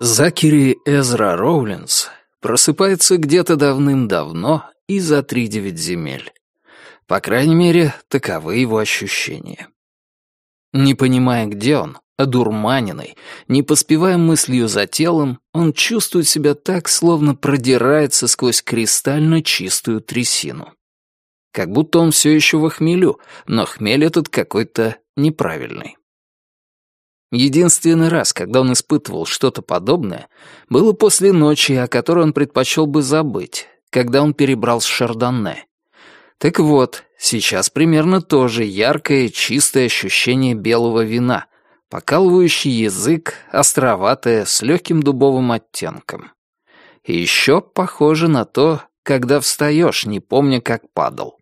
Закери Эзра Роулинс просыпается где-то давным-давно и за три девять земель. По крайней мере, таковы его ощущения. Не понимая, где он, одурманенный, не поспевая мыслью за телом, он чувствует себя так, словно продирается сквозь кристально чистую трясину. Как будто он все еще в хмелю, но хмель этот какой-то неправильный. Единственный раз, когда он испытывал что-то подобное, было после ночи, о которой он предпочел бы забыть, когда он перебрал с Шардонне. Так вот, сейчас примерно то же яркое, чистое ощущение белого вина, покалывающий язык, островатое, с легким дубовым оттенком. И еще похоже на то, когда встаешь, не помня, как падал.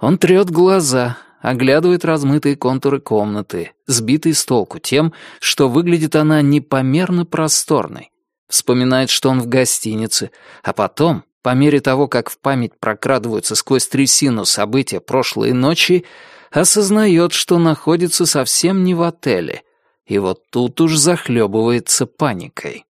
Он трет глаза, оглядывает размытые контуры комнаты, сбитый с толку тем, что выглядит она непомерно просторной. Вспоминает, что он в гостинице, а потом, по мере того, как в память прокрадываются сквозь трясину события прошлой ночи, осознает, что находится совсем не в отеле, и вот тут уж захлебывается паникой.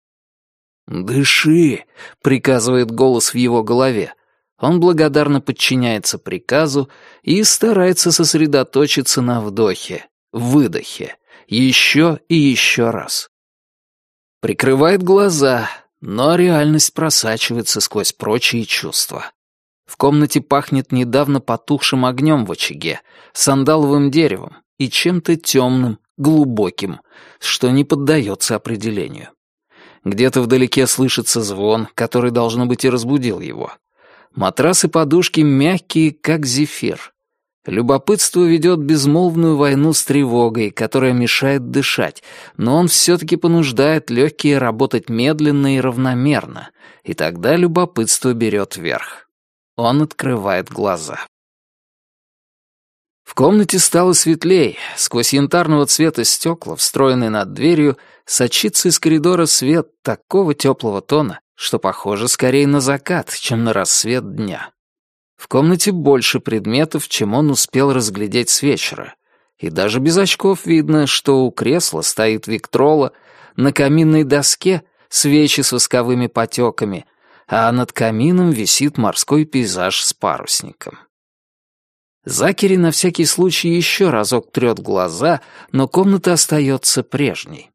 «Дыши!» — приказывает голос в его голове. Он благодарно подчиняется приказу и старается сосредоточиться на вдохе, выдохе, еще и еще раз. Прикрывает глаза, но реальность просачивается сквозь прочие чувства. В комнате пахнет недавно потухшим огнем в очаге, сандаловым деревом и чем-то темным, глубоким, что не поддается определению. Где-то вдалеке слышится звон, который, должно быть, и разбудил его. Матрасы и подушки мягкие, как зефир. Любопытство ведет безмолвную войну с тревогой, которая мешает дышать, но он все-таки понуждает легкие работать медленно и равномерно, и тогда любопытство берет верх. Он открывает глаза. В комнате стало светлее. Сквозь янтарного цвета стекла, встроенные над дверью, сочится из коридора свет такого теплого тона, что похоже скорее на закат, чем на рассвет дня. В комнате больше предметов, чем он успел разглядеть с вечера. И даже без очков видно, что у кресла стоит Виктрола, на каминной доске свечи с восковыми потеками, а над камином висит морской пейзаж с парусником. Закери на всякий случай еще разок трет глаза, но комната остается прежней.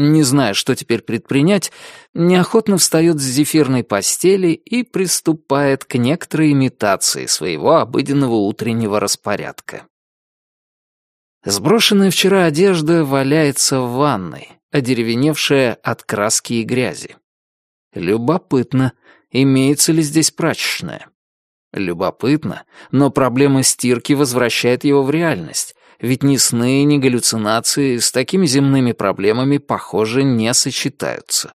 Не зная, что теперь предпринять, неохотно встает с зефирной постели и приступает к некоторой имитации своего обыденного утреннего распорядка. Сброшенная вчера одежда валяется в ванной, одеревеневшая от краски и грязи. Любопытно, имеется ли здесь прачечная. Любопытно, но проблема стирки возвращает его в реальность, ведь ни сны, ни галлюцинации с такими земными проблемами, похоже, не сочетаются.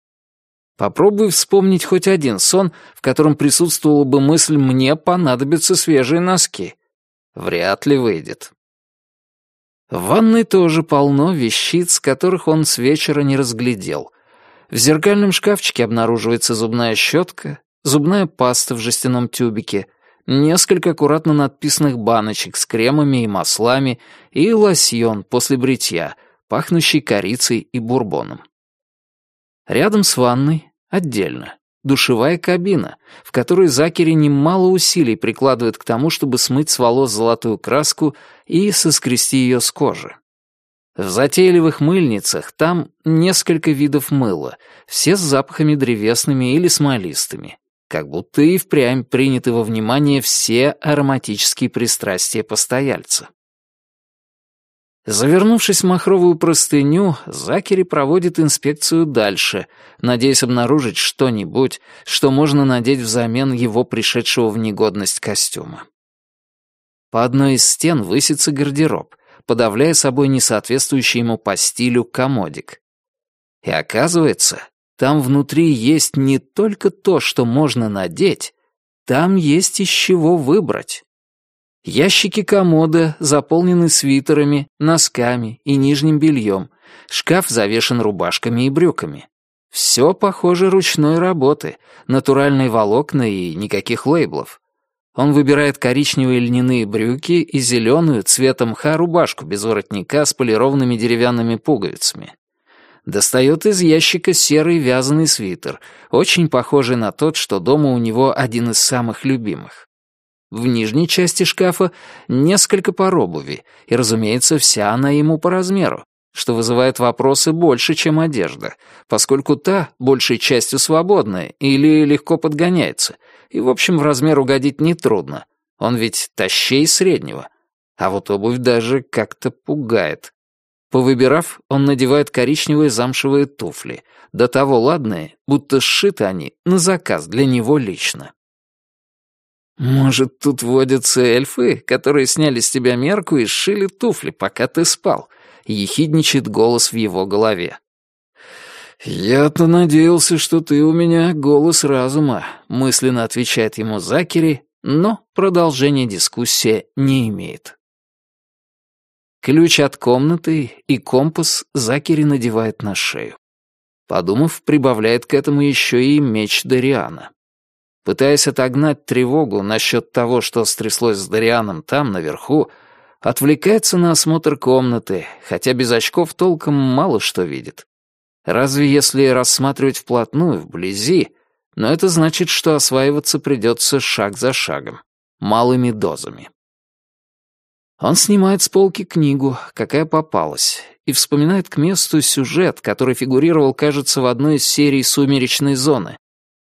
Попробуй вспомнить хоть один сон, в котором присутствовала бы мысль «мне понадобятся свежие носки». Вряд ли выйдет. В ванной тоже полно вещиц, которых он с вечера не разглядел. В зеркальном шкафчике обнаруживается зубная щетка, зубная паста в жестяном тюбике — несколько аккуратно надписанных баночек с кремами и маслами и лосьон после бритья, пахнущий корицей и бурбоном. Рядом с ванной, отдельно, душевая кабина, в которой Закери немало усилий прикладывает к тому, чтобы смыть с волос золотую краску и соскрести ее с кожи. В затейливых мыльницах там несколько видов мыла, все с запахами древесными или смолистыми как будто и впрямь приняты во внимание все ароматические пристрастия постояльца. Завернувшись в махровую простыню, Закери проводит инспекцию дальше, надеясь обнаружить что-нибудь, что можно надеть взамен его пришедшего в негодность костюма. По одной из стен высится гардероб, подавляя собой несоответствующий ему по стилю комодик. И оказывается, там внутри есть не только то, что можно надеть, там есть из чего выбрать. Ящики комода заполнены свитерами, носками и нижним бельем. Шкаф завешен рубашками и брюками. Все похоже ручной работы, натуральные волокна и никаких лейблов. Он выбирает коричневые льняные брюки и зеленую цветом мха рубашку без воротника с полированными деревянными пуговицами. Достает из ящика серый вязаный свитер, очень похожий на тот, что дома у него один из самых любимых. В нижней части шкафа несколько пар обуви, и, разумеется, вся она ему по размеру, что вызывает вопросы больше, чем одежда, поскольку та большей частью свободная или легко подгоняется, и, в общем, в размер угодить нетрудно. Он ведь тащей среднего. А вот обувь даже как-то пугает. Повыбирав, он надевает коричневые замшевые туфли, до того ладные, будто сшиты они на заказ для него лично. «Может, тут водятся эльфы, которые сняли с тебя мерку и сшили туфли, пока ты спал?» — ехидничает голос в его голове. «Я-то надеялся, что ты у меня голос разума», — мысленно отвечает ему Закери, но продолжения дискуссия не имеет. Ключ от комнаты и компас Закери надевает на шею. Подумав, прибавляет к этому еще и меч Дариана. Пытаясь отогнать тревогу насчет того, что стряслось с Дарианом там, наверху, отвлекается на осмотр комнаты, хотя без очков толком мало что видит. Разве если рассматривать вплотную, вблизи, но это значит, что осваиваться придется шаг за шагом, малыми дозами. Он снимает с полки книгу, какая попалась, и вспоминает к месту сюжет, который фигурировал, кажется, в одной из серий «Сумеречной зоны».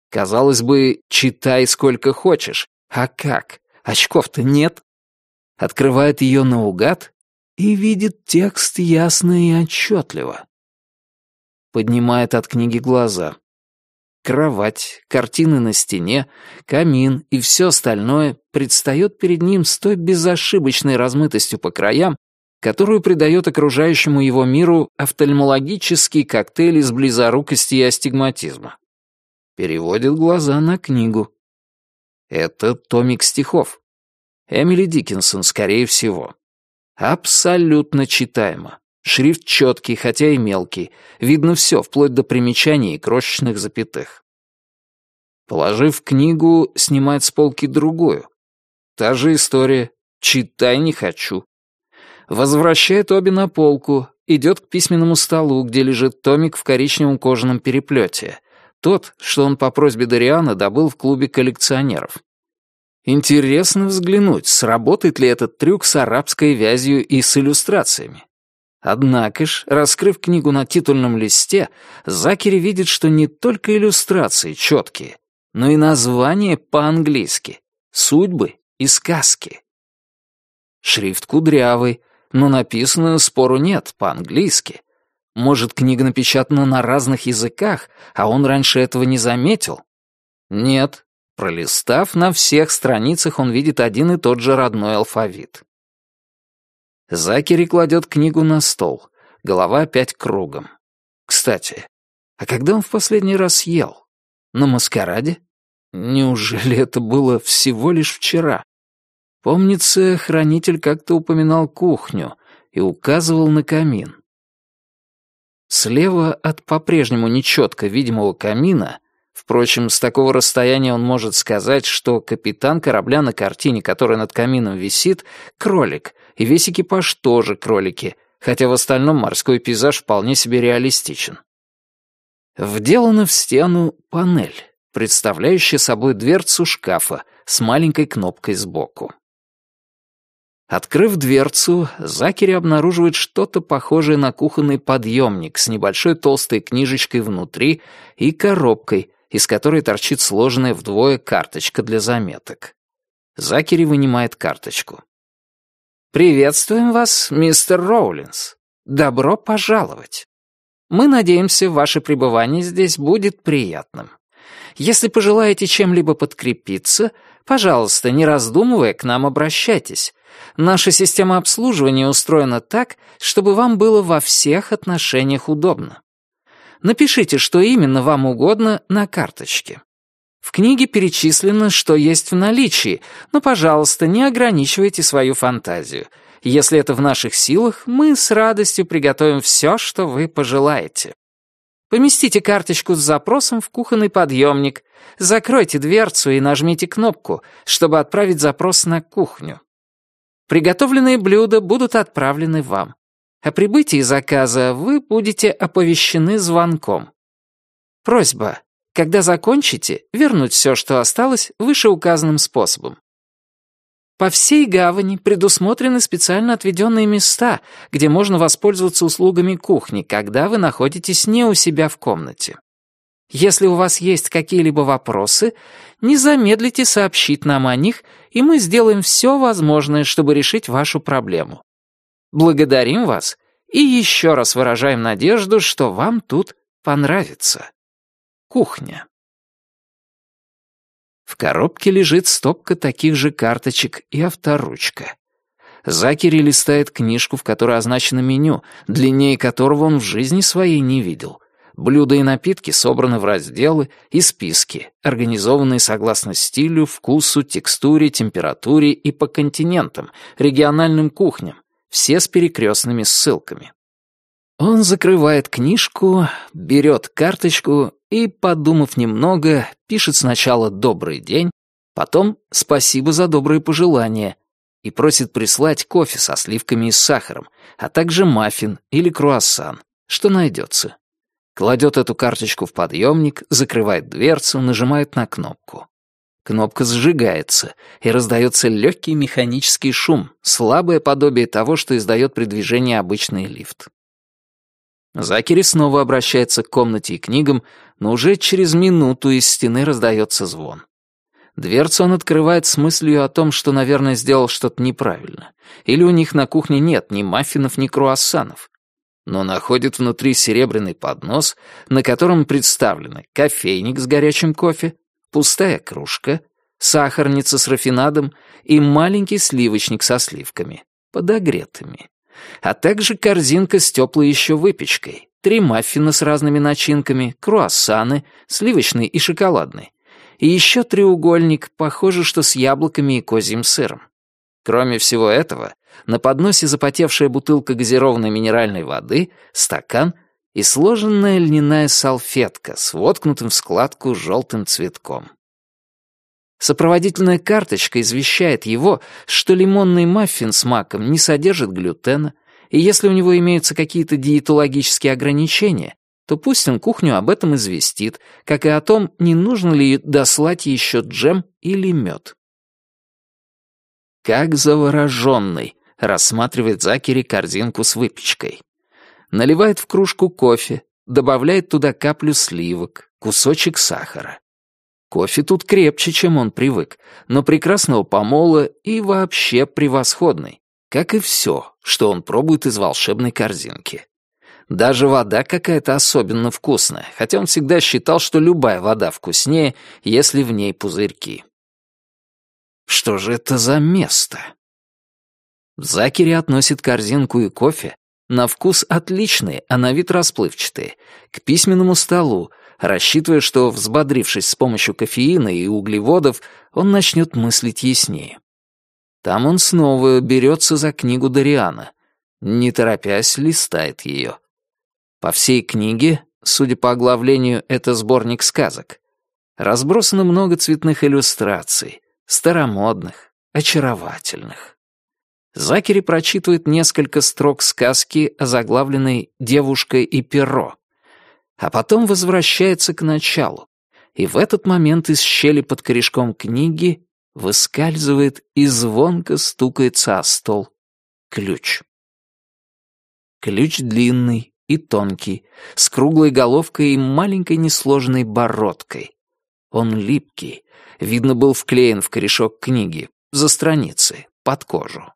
Казалось бы, читай сколько хочешь. А как? Очков-то нет. Открывает ее наугад и видит текст ясно и отчетливо. Поднимает от книги глаза. Кровать, картины на стене, камин и все остальное предстает перед ним с той безошибочной размытостью по краям, которую придает окружающему его миру офтальмологический коктейль из близорукости и астигматизма. Переводит глаза на книгу. Это томик стихов. Эмили Диккенсон, скорее всего. Абсолютно читаемо. Шрифт четкий, хотя и мелкий. Видно все, вплоть до примечаний и крошечных запятых. Положив книгу, снимает с полки другую. Та же история. Читай не хочу. Возвращает обе на полку, идет к письменному столу, где лежит томик в коричневом кожаном переплете. Тот, что он по просьбе Дариана добыл в клубе коллекционеров. Интересно взглянуть, сработает ли этот трюк с арабской вязью и с иллюстрациями. Однако ж, раскрыв книгу на титульном листе, Закери видит, что не только иллюстрации четкие, но и названия по-английски, судьбы и сказки. Шрифт кудрявый, но написано спору нет, по-английски. Может, книга напечатана на разных языках, а он раньше этого не заметил? Нет. Пролистав, на всех страницах он видит один и тот же родной алфавит. Закери кладет книгу на стол. Голова опять кругом. Кстати, а когда он в последний раз ел? На маскараде? Неужели это было всего лишь вчера? Помнится, хранитель как-то упоминал кухню и указывал на камин. Слева от по-прежнему нечетко видимого камина Впрочем, с такого расстояния он может сказать, что капитан корабля на картине, которая над камином висит, — кролик, и весь экипаж тоже кролики, хотя в остальном морской пейзаж вполне себе реалистичен. Вделана в стену панель, представляющая собой дверцу шкафа с маленькой кнопкой сбоку. Открыв дверцу, Закери обнаруживает что-то похожее на кухонный подъемник с небольшой толстой книжечкой внутри и коробкой, из которой торчит сложенная вдвое карточка для заметок. Закери вынимает карточку. «Приветствуем вас, мистер Роулинс. Добро пожаловать. Мы надеемся, ваше пребывание здесь будет приятным. Если пожелаете чем-либо подкрепиться, пожалуйста, не раздумывая, к нам обращайтесь. Наша система обслуживания устроена так, чтобы вам было во всех отношениях удобно. Напишите, что именно вам угодно на карточке. В книге перечислено, что есть в наличии, но, пожалуйста, не ограничивайте свою фантазию. Если это в наших силах, мы с радостью приготовим все, что вы пожелаете. Поместите карточку с запросом в кухонный подъемник, закройте дверцу и нажмите кнопку, чтобы отправить запрос на кухню. Приготовленные блюда будут отправлены вам. О прибытии заказа вы будете оповещены звонком. Просьба, когда закончите, вернуть все, что осталось, вышеуказанным способом. По всей гавани предусмотрены специально отведенные места, где можно воспользоваться услугами кухни, когда вы находитесь не у себя в комнате. Если у вас есть какие-либо вопросы, не замедлите сообщить нам о них, и мы сделаем все возможное, чтобы решить вашу проблему. Благодарим вас и еще раз выражаем надежду, что вам тут понравится. Кухня. В коробке лежит стопка таких же карточек и авторучка. Закери листает книжку, в которой означено меню, длиннее которого он в жизни своей не видел. Блюда и напитки собраны в разделы и списки, организованные согласно стилю, вкусу, текстуре, температуре и по континентам, региональным кухням, все с перекрестными ссылками. Он закрывает книжку, берет карточку и, подумав немного, пишет сначала «добрый день», потом «спасибо за добрые пожелания» и просит прислать кофе со сливками и сахаром, а также маффин или круассан, что найдется. Кладет эту карточку в подъемник, закрывает дверцу, нажимает на кнопку. Кнопка сжигается, и раздается легкий механический шум, слабое подобие того, что издает при движении обычный лифт. Закери снова обращается к комнате и книгам, но уже через минуту из стены раздается звон. Дверцу он открывает с мыслью о том, что, наверное, сделал что-то неправильно. Или у них на кухне нет ни маффинов, ни круассанов. Но находит внутри серебряный поднос, на котором представлены кофейник с горячим кофе, пустая кружка, сахарница с рафинадом и маленький сливочник со сливками, подогретыми а также корзинка с теплой еще выпечкой, три маффина с разными начинками, круассаны, сливочный и шоколадный, и еще треугольник, похоже, что с яблоками и козьим сыром. Кроме всего этого, на подносе запотевшая бутылка газированной минеральной воды, стакан и сложенная льняная салфетка с воткнутым в складку желтым цветком. Сопроводительная карточка извещает его, что лимонный маффин с маком не содержит глютена, и если у него имеются какие-то диетологические ограничения, то пусть он кухню об этом известит, как и о том, не нужно ли дослать еще джем или мед. Как завороженный рассматривает Закери корзинку с выпечкой. Наливает в кружку кофе, добавляет туда каплю сливок, кусочек сахара. Кофе тут крепче, чем он привык, но прекрасного помола и вообще превосходный, как и все, что он пробует из волшебной корзинки. Даже вода какая-то особенно вкусная, хотя он всегда считал, что любая вода вкуснее, если в ней пузырьки. Что же это за место? Закери относит корзинку и кофе, на вкус отличные, а на вид расплывчатые, к письменному столу, рассчитывая, что, взбодрившись с помощью кофеина и углеводов, он начнет мыслить яснее. Там он снова берется за книгу Дариана. Не торопясь, листает ее. По всей книге, судя по оглавлению, это сборник сказок. Разбросано много цветных иллюстраций, старомодных, очаровательных. Закери прочитывает несколько строк сказки, озаглавленной «Девушка и перо», а потом возвращается к началу, и в этот момент из щели под корешком книги выскальзывает и звонко стукается о стол ключ. Ключ длинный и тонкий, с круглой головкой и маленькой несложенной бородкой. Он липкий, видно, был вклеен в корешок книги, за страницей, под кожу.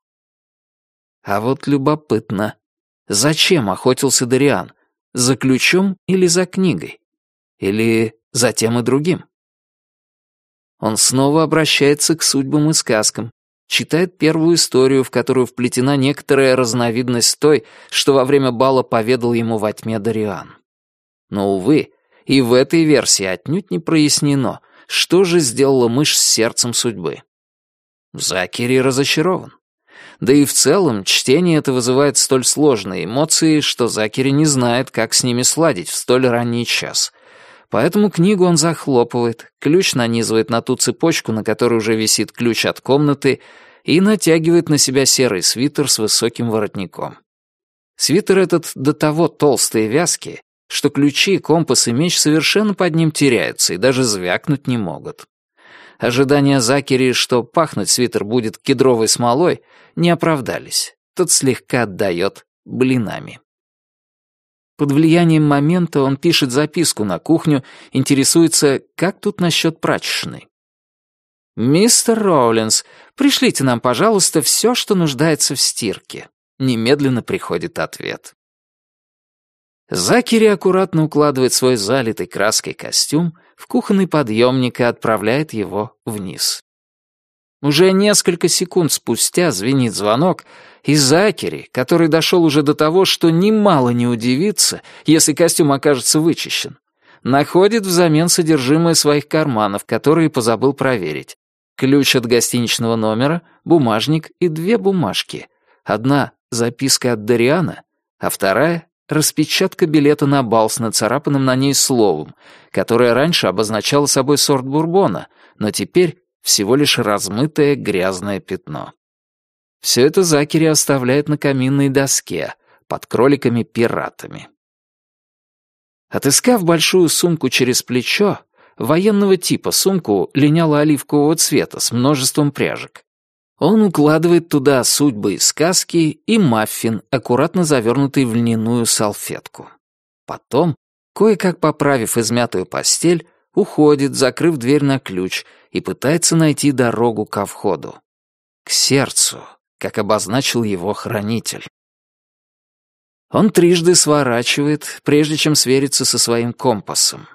А вот любопытно, зачем охотился Дариан? За ключом или за книгой? Или за тем и другим? Он снова обращается к судьбам и сказкам, читает первую историю, в которую вплетена некоторая разновидность той, что во время бала поведал ему во тьме Дариан. Но, увы, и в этой версии отнюдь не прояснено, что же сделала мышь с сердцем судьбы. Закери разочарован. Да и в целом, чтение это вызывает столь сложные эмоции, что Закери не знает, как с ними сладить в столь ранний час. Поэтому книгу он захлопывает, ключ нанизывает на ту цепочку, на которой уже висит ключ от комнаты, и натягивает на себя серый свитер с высоким воротником. Свитер этот до того толстый и вязкий, что ключи, компас и меч совершенно под ним теряются и даже звякнуть не могут. Ожидания Закери, что пахнуть свитер будет кедровой смолой, не оправдались. Тот слегка отдает блинами. Под влиянием момента он пишет записку на кухню, интересуется, как тут насчет прачечной. «Мистер Роулинс, пришлите нам, пожалуйста, все, что нуждается в стирке». Немедленно приходит ответ. Закери аккуратно укладывает свой залитый краской костюм в кухонный подъемник и отправляет его вниз. Уже несколько секунд спустя звенит звонок, и Закери, который дошел уже до того, что немало не удивится, если костюм окажется вычищен, находит взамен содержимое своих карманов, которые позабыл проверить. Ключ от гостиничного номера, бумажник и две бумажки. Одна — записка от Дариана, а вторая — распечатка билета на бал с нацарапанным на ней словом, которое раньше обозначало собой сорт бурбона, но теперь всего лишь размытое грязное пятно. Все это Закери оставляет на каминной доске, под кроликами-пиратами. Отыскав большую сумку через плечо, военного типа сумку линяло-оливкового цвета с множеством пряжек, он укладывает туда судьбы и сказки и маффин, аккуратно завернутый в льняную салфетку. Потом, кое-как поправив измятую постель, уходит, закрыв дверь на ключ, и пытается найти дорогу ко входу. К сердцу, как обозначил его хранитель. Он трижды сворачивает, прежде чем свериться со своим компасом.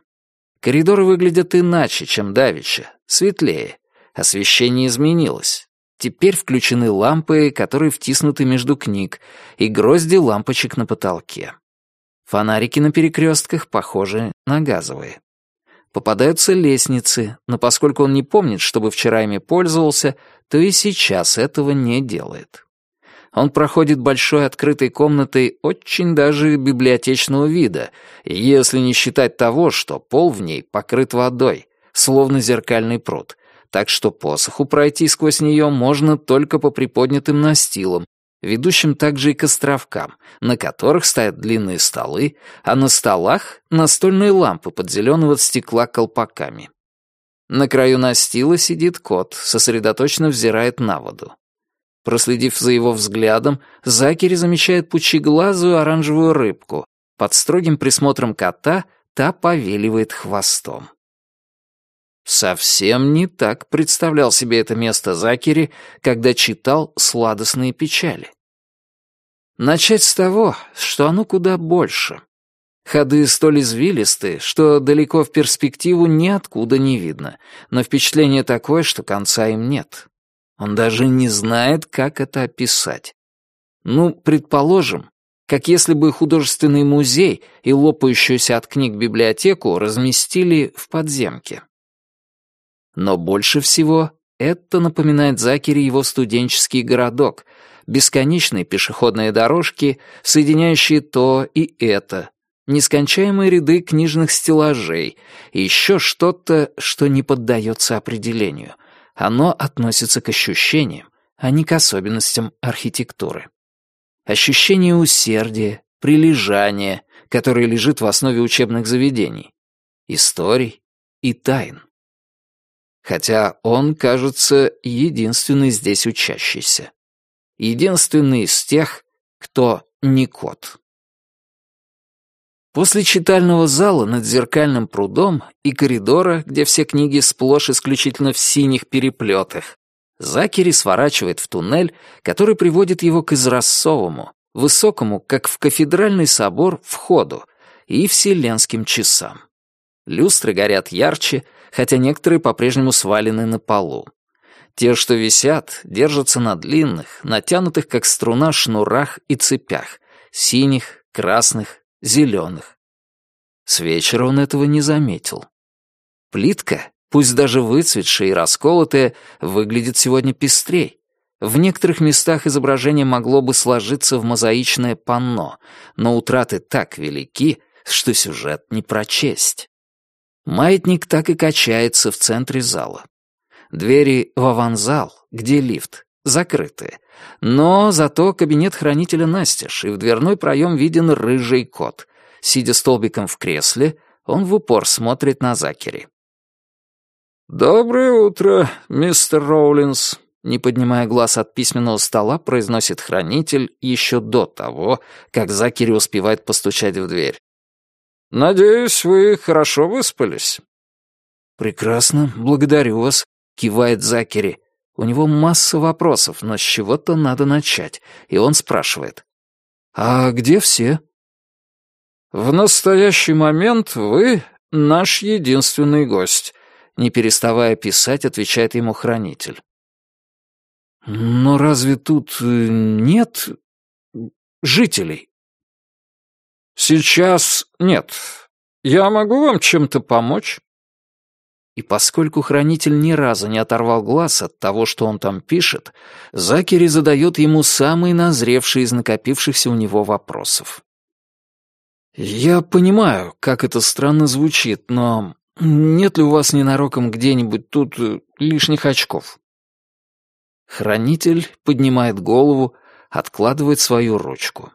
Коридоры выглядят иначе, чем давеча, светлее. Освещение изменилось. Теперь включены лампы, которые втиснуты между книг, и грозди лампочек на потолке. Фонарики на перекрестках похожи на газовые. Попадаются лестницы, но поскольку он не помнит, чтобы вчера ими пользовался, то и сейчас этого не делает. Он проходит большой открытой комнатой очень даже библиотечного вида, если не считать того, что пол в ней покрыт водой, словно зеркальный пруд, так что посоху пройти сквозь нее можно только по приподнятым настилам, ведущим также и к островкам, на которых стоят длинные столы, а на столах — настольные лампы под зеленого стекла колпаками. На краю настила сидит кот, сосредоточенно взирает на воду. Проследив за его взглядом, Закери замечает пучеглазую оранжевую рыбку. Под строгим присмотром кота та повеливает хвостом. Совсем не так представлял себе это место Закери, когда читал «Сладостные печали». Начать с того, что оно куда больше. Ходы столь извилисты, что далеко в перспективу ниоткуда не видно, но впечатление такое, что конца им нет. Он даже не знает, как это описать. Ну, предположим, как если бы художественный музей и лопающуюся от книг библиотеку разместили в подземке. Но больше всего это напоминает Закери его студенческий городок, бесконечные пешеходные дорожки, соединяющие то и это, нескончаемые ряды книжных стеллажей и еще что-то, что не поддается определению. Оно относится к ощущениям, а не к особенностям архитектуры. Ощущение усердия, прилежания, которое лежит в основе учебных заведений, историй и тайн хотя он, кажется, единственный здесь учащийся. Единственный из тех, кто не кот. После читального зала над зеркальным прудом и коридора, где все книги сплошь исключительно в синих переплетах, Закери сворачивает в туннель, который приводит его к изразцовому, высокому, как в кафедральный собор, входу и вселенским часам. Люстры горят ярче, хотя некоторые по-прежнему свалены на полу. Те, что висят, держатся на длинных, натянутых как струна шнурах и цепях, синих, красных, зеленых. С вечера он этого не заметил. Плитка, пусть даже выцветшая и расколотая, выглядит сегодня пестрей. В некоторых местах изображение могло бы сложиться в мозаичное панно, но утраты так велики, что сюжет не прочесть. Маятник так и качается в центре зала. Двери в аванзал, где лифт, закрыты. Но зато кабинет хранителя настежь, и в дверной проем виден рыжий кот. Сидя столбиком в кресле, он в упор смотрит на Закери. «Доброе утро, мистер Роулинс», — не поднимая глаз от письменного стола, произносит хранитель еще до того, как Закери успевает постучать в дверь. «Надеюсь, вы хорошо выспались?» «Прекрасно, благодарю вас», — кивает Закери. У него масса вопросов, но с чего-то надо начать, и он спрашивает. «А где все?» «В настоящий момент вы наш единственный гость», не переставая писать, отвечает ему хранитель. «Но разве тут э, нет жителей?» «Сейчас нет. Я могу вам чем-то помочь?» И поскольку хранитель ни разу не оторвал глаз от того, что он там пишет, Закери задает ему самый назревший из накопившихся у него вопросов. «Я понимаю, как это странно звучит, но нет ли у вас ненароком где-нибудь тут э, лишних очков?» Хранитель поднимает голову, откладывает свою ручку.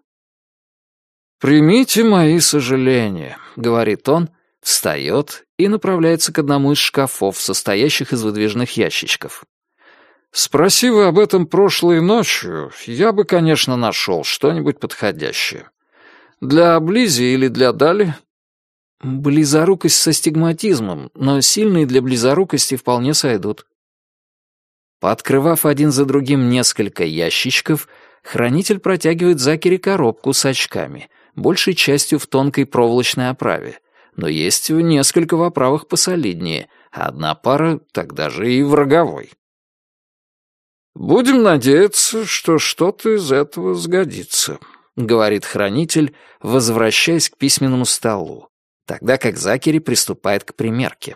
«Примите мои сожаления», — говорит он, встает и направляется к одному из шкафов, состоящих из выдвижных ящичков. «Спроси вы об этом прошлой ночью, я бы, конечно, нашел что-нибудь подходящее. Для Близи или для Дали?» «Близорукость со стигматизмом, но сильные для близорукости вполне сойдут». Пооткрывав один за другим несколько ящичков, хранитель протягивает Закере коробку с очками, большей частью в тонкой проволочной оправе, но есть несколько в оправах посолиднее, а одна пара тогда же и в роговой. «Будем надеяться, что что-то из этого сгодится», — говорит хранитель, возвращаясь к письменному столу, тогда как Закери приступает к примерке.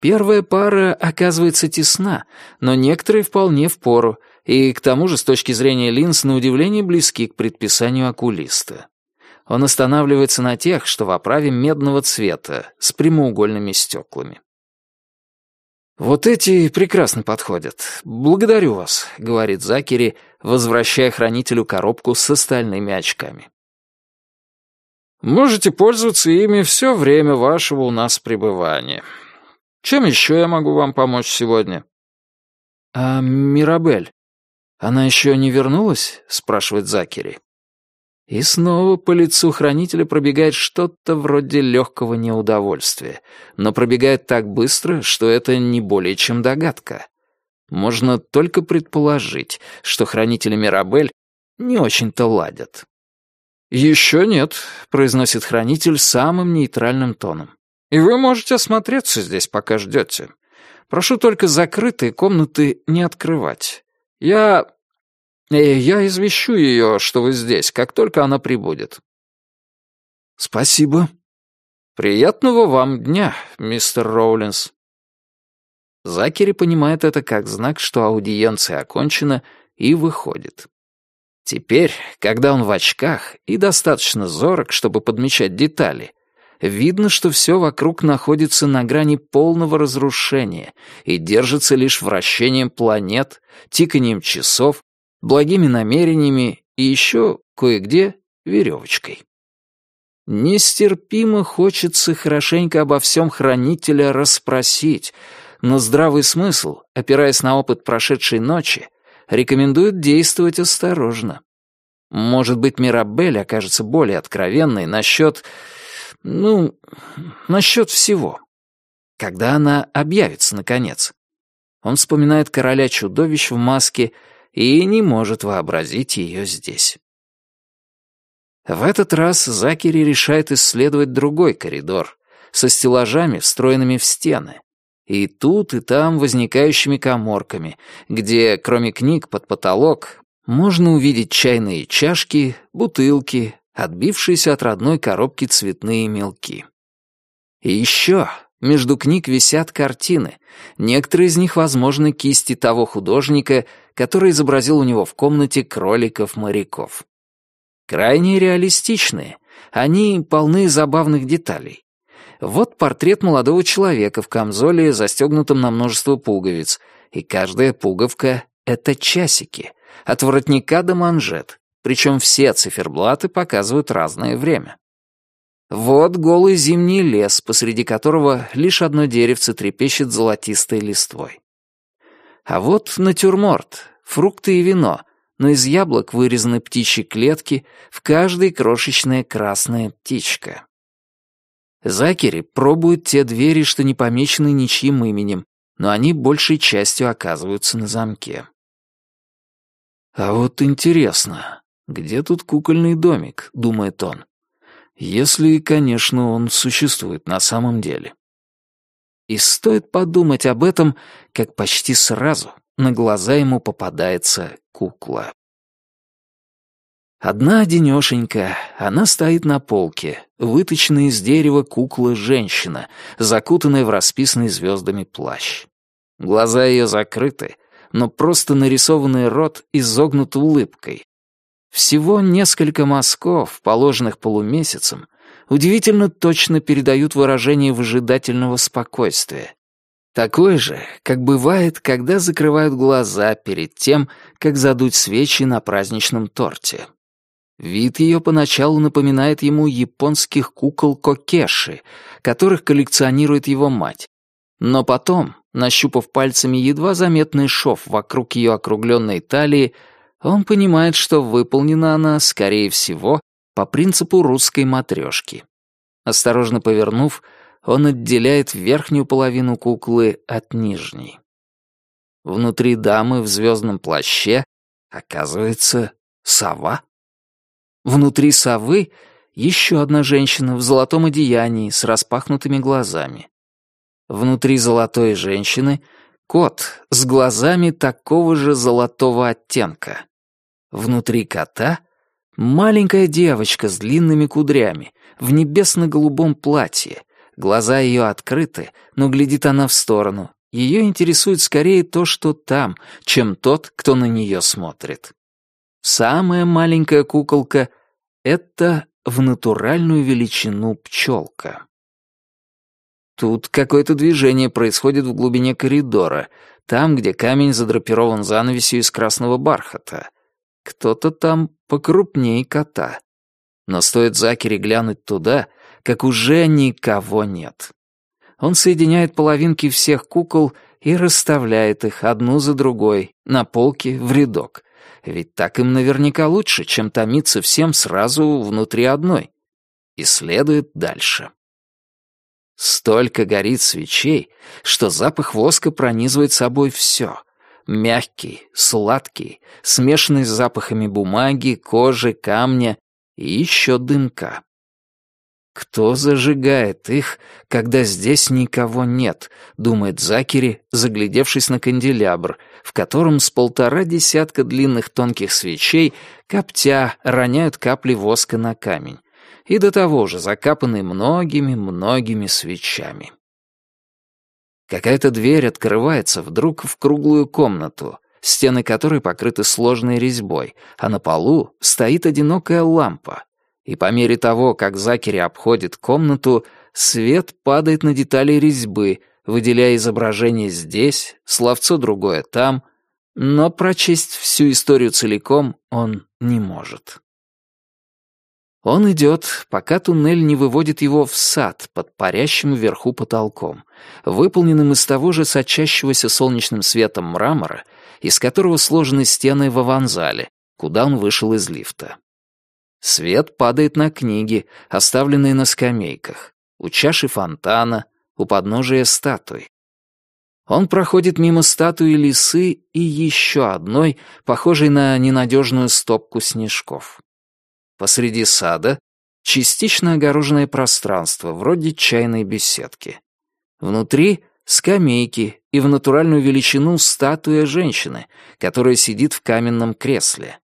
Первая пара оказывается тесна, но некоторые вполне впору, и к тому же с точки зрения линз на удивление близки к предписанию окулиста. Он останавливается на тех, что в оправе медного цвета, с прямоугольными стеклами. «Вот эти прекрасно подходят. Благодарю вас», — говорит Закери, возвращая хранителю коробку с остальными очками. «Можете пользоваться ими все время вашего у нас пребывания. Чем еще я могу вам помочь сегодня?» «А Мирабель? Она еще не вернулась?» — спрашивает Закери. И снова по лицу хранителя пробегает что-то вроде легкого неудовольствия, но пробегает так быстро, что это не более чем догадка. Можно только предположить, что хранители Мирабель не очень-то ладят. «Еще нет», — произносит хранитель самым нейтральным тоном. «И вы можете осмотреться здесь, пока ждете. Прошу только закрытые комнаты не открывать. Я и я извещу ее, что вы здесь, как только она прибудет». «Спасибо. Приятного вам дня, мистер Роулинс». Закери понимает это как знак, что аудиенция окончена, и выходит. Теперь, когда он в очках и достаточно зорок, чтобы подмечать детали, видно, что все вокруг находится на грани полного разрушения и держится лишь вращением планет, тиканием часов благими намерениями и еще кое-где веревочкой. Нестерпимо хочется хорошенько обо всем хранителя расспросить, но здравый смысл, опираясь на опыт прошедшей ночи, рекомендует действовать осторожно. Может быть, Мирабель окажется более откровенной насчет... ну, насчет всего. Когда она объявится, наконец. Он вспоминает короля чудовищ в маске и не может вообразить ее здесь. В этот раз Закери решает исследовать другой коридор со стеллажами, встроенными в стены, и тут и там возникающими коморками, где, кроме книг под потолок, можно увидеть чайные чашки, бутылки, отбившиеся от родной коробки цветные мелки. И еще между книг висят картины, некоторые из них, возможно, кисти того художника, который изобразил у него в комнате кроликов-моряков. Крайне реалистичные, они полны забавных деталей. Вот портрет молодого человека в камзоле, застегнутом на множество пуговиц, и каждая пуговка — это часики, от воротника до манжет, причем все циферблаты показывают разное время. Вот голый зимний лес, посреди которого лишь одно деревце трепещет золотистой листвой. А вот натюрморт, фрукты и вино, но из яблок вырезаны птичьи клетки, в каждой крошечная красная птичка. Закери пробуют те двери, что не помечены ничьим именем, но они большей частью оказываются на замке. «А вот интересно, где тут кукольный домик?» — думает он. «Если, конечно, он существует на самом деле». И стоит подумать об этом, как почти сразу на глаза ему попадается кукла. Одна одинёшенька, она стоит на полке, выточенная из дерева кукла-женщина, закутанная в расписанный звездами плащ. Глаза ее закрыты, но просто нарисованный рот изогнут улыбкой. Всего несколько мазков, положенных полумесяцем, удивительно точно передают выражение выжидательного спокойствия. Такое же, как бывает, когда закрывают глаза перед тем, как задуть свечи на праздничном торте. Вид ее поначалу напоминает ему японских кукол Кокеши, которых коллекционирует его мать. Но потом, нащупав пальцами едва заметный шов вокруг ее округленной талии, он понимает, что выполнена она, скорее всего, по принципу русской матрешки. Осторожно повернув, он отделяет верхнюю половину куклы от нижней. Внутри дамы в звездном плаще оказывается сова. Внутри совы еще одна женщина в золотом одеянии с распахнутыми глазами. Внутри золотой женщины кот с глазами такого же золотого оттенка. Внутри кота маленькая девочка с длинными кудрями в небесно-голубом платье. Глаза ее открыты, но глядит она в сторону. Ее интересует скорее то, что там, чем тот, кто на нее смотрит. Самая маленькая куколка это в натуральную величину пчелка. Тут какое-то движение происходит в глубине коридора, там, где камень задрапирован занавесью из красного бархата. Кто-то там покрупнее кота. Но стоит Закери глянуть туда, как уже никого нет. Он соединяет половинки всех кукол и расставляет их одну за другой на полке в рядок. Ведь так им наверняка лучше, чем томиться всем сразу внутри одной. И следует дальше. Столько горит свечей, что запах воска пронизывает собой все. Мягкий, сладкий, смешанный с запахами бумаги, кожи, камня и еще дымка. «Кто зажигает их, когда здесь никого нет?» — думает Закери, заглядевшись на канделябр, в котором с полтора десятка длинных тонких свечей, коптя, роняют капли воска на камень, и до того же закапанный многими-многими свечами. Какая-то дверь открывается вдруг в круглую комнату, стены которой покрыты сложной резьбой, а на полу стоит одинокая лампа, и по мере того, как Закери обходит комнату, свет падает на детали резьбы, выделяя изображение здесь, словцо другое там, но прочесть всю историю целиком он не может. Он идет, пока туннель не выводит его в сад под парящим вверху потолком, выполненным из того же сочащегося солнечным светом мрамора, из которого сложены стены в аванзале, куда он вышел из лифта. Свет падает на книги, оставленные на скамейках, у чаши фонтана, у подножия статуи. Он проходит мимо статуи лисы и еще одной, похожей на ненадежную стопку снежков. Посреди сада частично огороженное пространство, вроде чайной беседки. Внутри — скамейки и в натуральную величину статуя женщины, которая сидит в каменном кресле.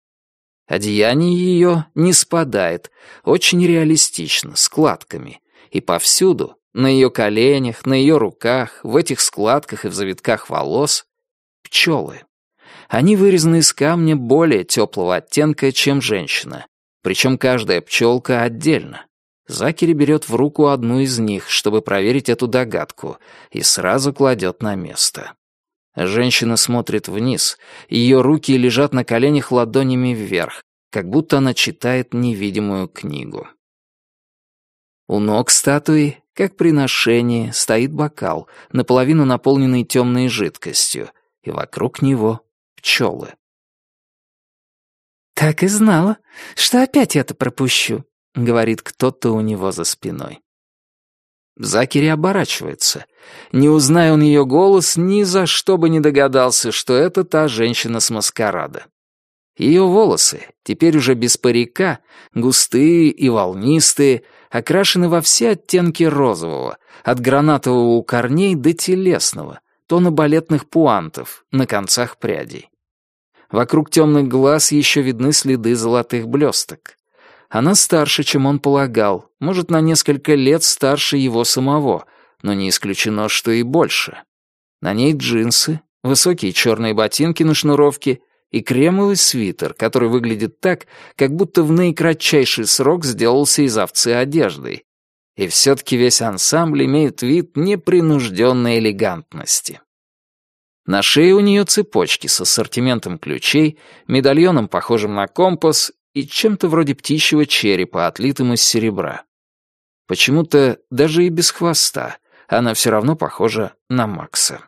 Одеяние ее не спадает, очень реалистично, складками. И повсюду, на ее коленях, на ее руках, в этих складках и в завитках волос, пчелы. Они вырезаны из камня более теплого оттенка, чем женщина. Причем каждая пчелка отдельно. Закери берет в руку одну из них, чтобы проверить эту догадку, и сразу кладет на место. Женщина смотрит вниз, ее руки лежат на коленях ладонями вверх, как будто она читает невидимую книгу. У ног статуи, как приношение, стоит бокал, наполовину наполненный темной жидкостью, и вокруг него пчелы. «Так и знала, что опять это пропущу», — говорит кто-то у него за спиной. Закери оборачивается. Не узная он ее голос, ни за что бы не догадался, что это та женщина с маскарада. Ее волосы, теперь уже без парика, густые и волнистые, окрашены во все оттенки розового, от гранатового у корней до телесного, тона балетных пуантов на концах прядей. Вокруг темных глаз еще видны следы золотых блесток. Она старше, чем он полагал, может, на несколько лет старше его самого, но не исключено, что и больше. На ней джинсы, высокие черные ботинки на шнуровке и кремовый свитер, который выглядит так, как будто в наикратчайший срок сделался из овцы одеждой. И все-таки весь ансамбль имеет вид непринужденной элегантности. На шее у нее цепочки с ассортиментом ключей, медальоном, похожим на компас, и чем-то вроде птичьего черепа, отлитым из серебра. Почему-то даже и без хвоста она все равно похожа на Макса.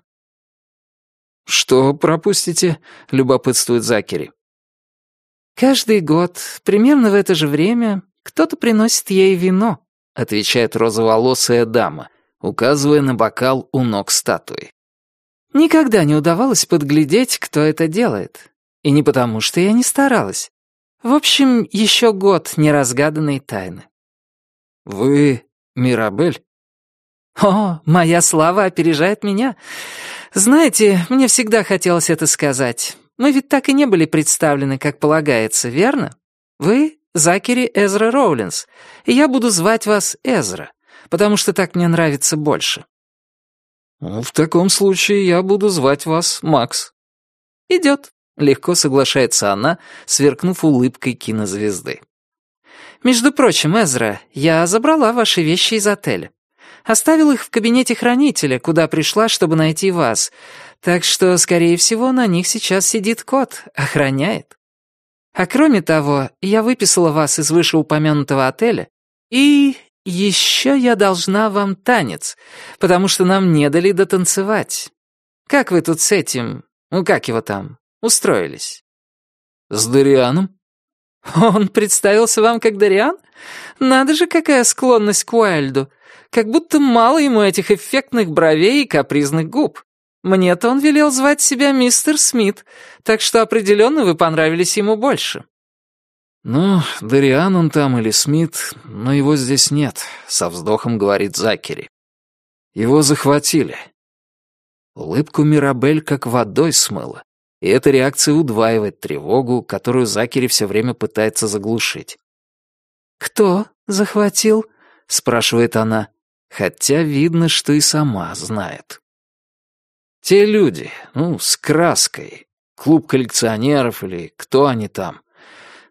«Что пропустите?» — любопытствует Закери. «Каждый год, примерно в это же время, кто-то приносит ей вино», — отвечает розоволосая дама, указывая на бокал у ног статуи. «Никогда не удавалось подглядеть, кто это делает. И не потому, что я не старалась. В общем, еще год неразгаданной тайны. Вы Мирабель? О, моя слава опережает меня. Знаете, мне всегда хотелось это сказать. Мы ведь так и не были представлены, как полагается, верно? Вы Закери Эзра Роулинс, и я буду звать вас Эзра, потому что так мне нравится больше. В таком случае я буду звать вас Макс. Идет. Легко соглашается она, сверкнув улыбкой кинозвезды. «Между прочим, Эзра, я забрала ваши вещи из отеля. Оставил их в кабинете хранителя, куда пришла, чтобы найти вас. Так что, скорее всего, на них сейчас сидит кот, охраняет. А кроме того, я выписала вас из вышеупомянутого отеля, и еще я должна вам танец, потому что нам не дали дотанцевать. Как вы тут с этим, ну как его там, устроились?» «С Дарианом?» «Он представился вам как Дариан? Надо же, какая склонность к Уайльду. Как будто мало ему этих эффектных бровей и капризных губ. Мне-то он велел звать себя мистер Смит, так что определенно вы понравились ему больше». «Ну, Дариан он там или Смит, но его здесь нет», — со вздохом говорит Закери. «Его захватили». Улыбку Мирабель как водой смыло и эта реакция удваивает тревогу, которую Закери все время пытается заглушить. «Кто захватил?» — спрашивает она, хотя видно, что и сама знает. «Те люди, ну, с краской, клуб коллекционеров или кто они там.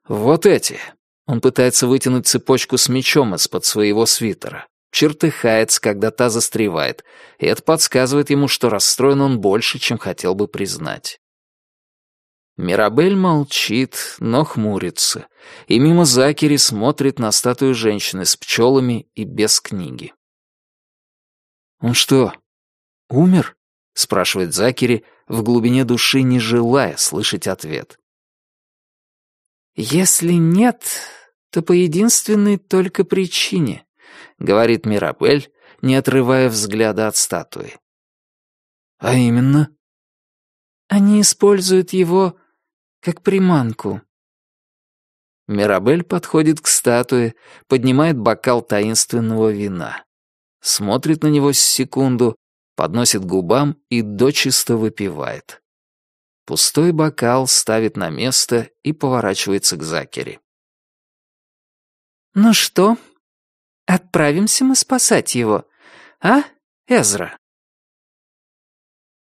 Вот эти». Он пытается вытянуть цепочку с мечом из-под своего свитера. Чертыхается, когда та застревает, и это подсказывает ему, что расстроен он больше, чем хотел бы признать. Мирабель молчит, но хмурится, и мимо Закери смотрит на статую женщины с пчелами и без книги. «Он что, умер?» — спрашивает Закери, в глубине души не желая слышать ответ. «Если нет, то по единственной только причине», — говорит Мирабель, не отрывая взгляда от статуи. «А именно?» «Они используют его как приманку. Мирабель подходит к статуе, поднимает бокал таинственного вина. Смотрит на него с секунду, подносит губам и дочисто выпивает. Пустой бокал ставит на место и поворачивается к Закери. «Ну что, отправимся мы спасать его, а, Эзра?»